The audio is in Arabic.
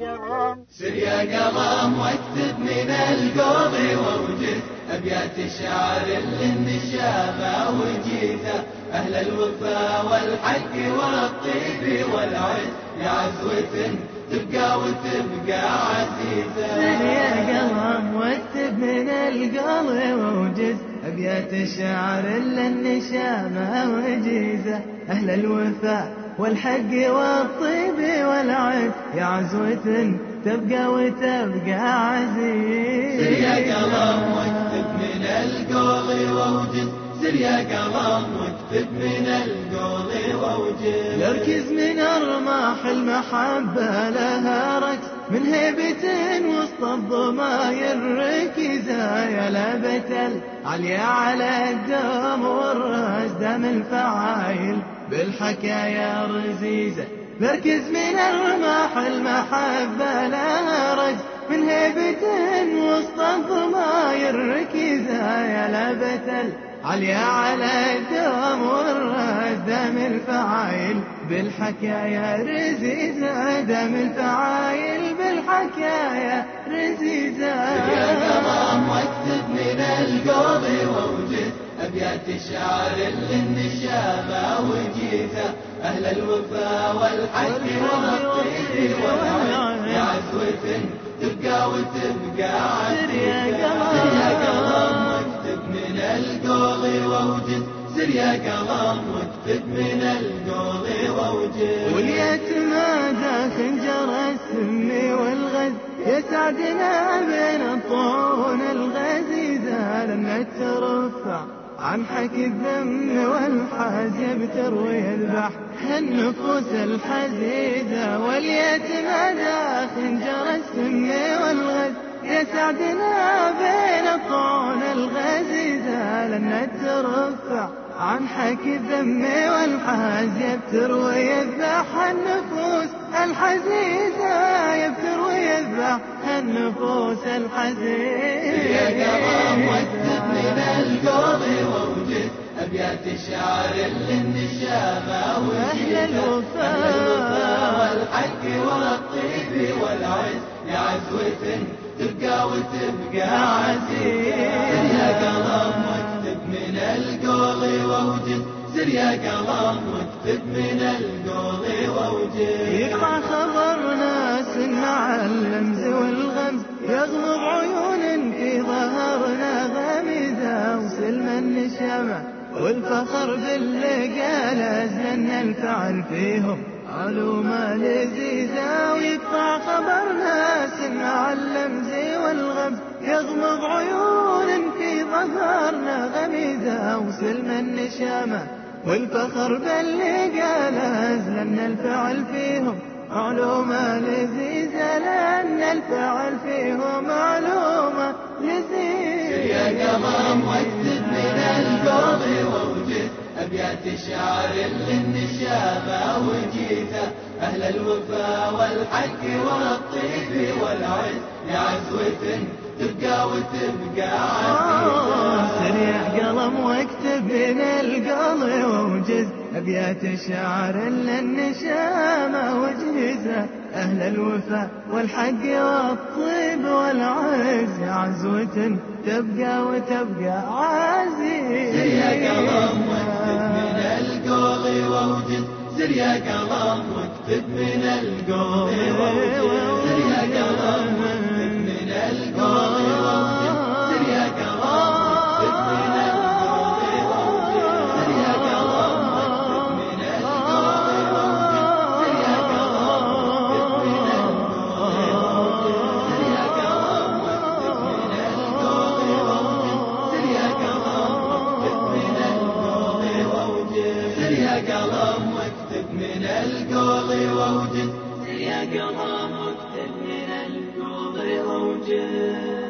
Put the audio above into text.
قلم سر يا قلم واكتب من القول ووجد أبيات الشعر اللي النشامة وجيزة أهل الوفا والحق والطيب والعز. يا عزوة تبقى وتبقى عزيزة. سر يا قلم واكتب من القلب ووجد أبيات الشعر اللي النشامة وجيزة أهل الوفاء والحق والطيب والعز. يا عزوة تبقى وتبقى عزيز. سر يا قلم واكتب من القول ووجد. سر يا قلم واكتب من القول ووجد. نركز من أرماح المحبة لها ركز. من هيبة وسط الضماير ركزة يا لبة العليا على الدم والراس دم الفعايل بالحكايا رزيزة. نركز من أرماح المحبة لها ركز من هيبة وسط الضماير ركزة يا لبة عليا على الدم والراس دم الفعايل. بالحكايا رزيزة دم الفعايل. بالحكايا رزيزة الشعر اللي النشامة وجيزة أهل الوفا والحق والطيب والعز يا عزوة تبقى وتبقى عزيزة يا قلم واكتب من القول ووجد. سر يا قلم واكتب من القول ووجد. واليتم خنجر السم والغز. يسعدنا بين الطون الغزيزة لما ترفع عن حكي الدم والحزن تروي البحر. النفوس الحزيزة واليتمى ذا خنجر السم والغد يسعدنا بين الطعون الغزيزة لن نترفع. عن حكي الذم والحزن تروي الذبح النفوس الحزيزة النفوس الحزيزة يا قلم واكتب من القول ووجد أبيات الشعر اللي النشامة الوفاء. والحق والطيب والعز. يا عزوة تبقى وتبقى عزيزة سر يا قلم واكتب من القول ووجد سر يا قلم واكتب من القول ووجد يقطع خبر ناس مع اللمز والغمز يغمض عيون في ظهرنا غميزة وسلم النشامة والفخر باللي قال أزلن الفعل فيهم. علومة لذيذة ويقطع خبر ناس مع اللمز والغمز يغمض عيون في ظهرنا غميزة وسلم النشامة والفخر باللي قال أزلن الفعل فيهم. معلومة لذيذة لأن الفعل فيهم معلومة لذيذة يا قلم واكتب من القول ووجد أبيات الشعر اللي النشامة وجيزة أهل الوفا والحق والطيب والعز. يا عزوة تبقى وتبقى عزيزة. سريع قلم واكتب من القلب ووجز. أبيات الشعر إلا النشامة وجيزة أهل الوفا والحق والطيب والعز. يا عزوة تبقى وتبقى عزيزة. سر يا قلم واكتب من القول ووجد سر يا قلم واكتب من القول ووجد سر يا قلم يا قضاء مكتب من الكوض أوجد